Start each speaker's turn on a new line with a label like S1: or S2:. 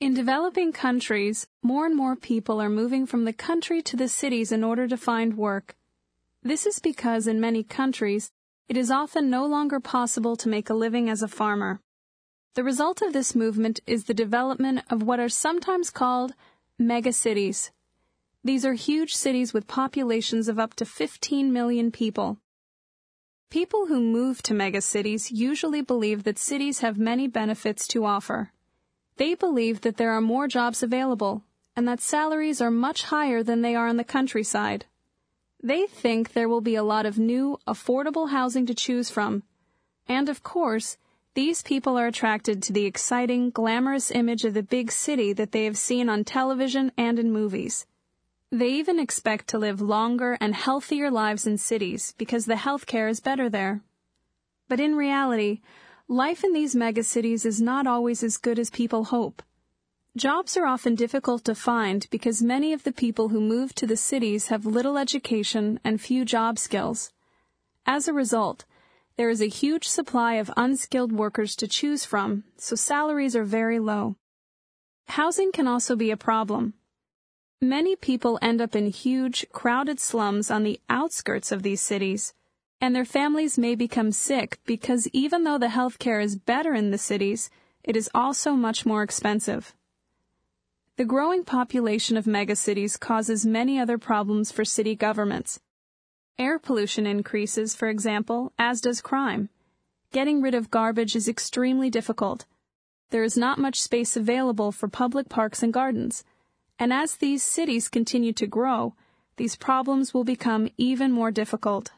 S1: In developing countries, more and more people are moving from the country to the cities in order to find work. This is because in many countries, it is often no longer possible to make a living as a farmer. The result of this movement is the development of what are sometimes called megacities. These are huge cities with populations of up to 15 million people. People who move to megacities usually believe that cities have many benefits to offer. They believe that there are more jobs available and that salaries are much higher than they are in the countryside. They think there will be a lot of new, affordable housing to choose from. And of course, these people are attracted to the exciting, glamorous image of the big city that they have seen on television and in movies. They even expect to live longer and healthier lives in cities because the health care is better there. But in reality, life in these megacities is not always as good as people hope. Jobs are often difficult to find because many of the people who move to the cities have little education and few job skills. As a result, there is a huge supply of unskilled workers to choose from, so salaries are very low. Housing can also be a problem. Many people end up in huge, crowded slums on the outskirts of these cities and their families may become sick because even though the health care is better in the cities, it is also much more expensive. The growing population of megacities causes many other problems for city governments. Air pollution increases, for example, as does crime. Getting rid of garbage is extremely difficult. There is not much space available for public parks and gardens. And as these cities continue to grow, these problems will become even more difficult.